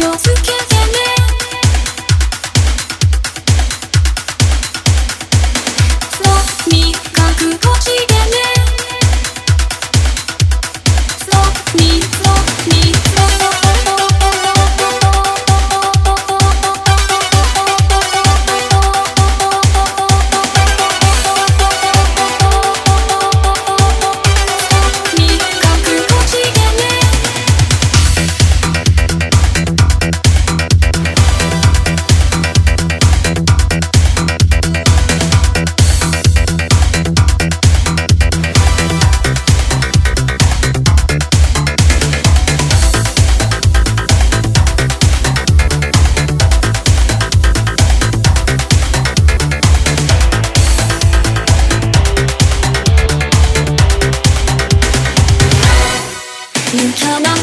よ。つけ You come up.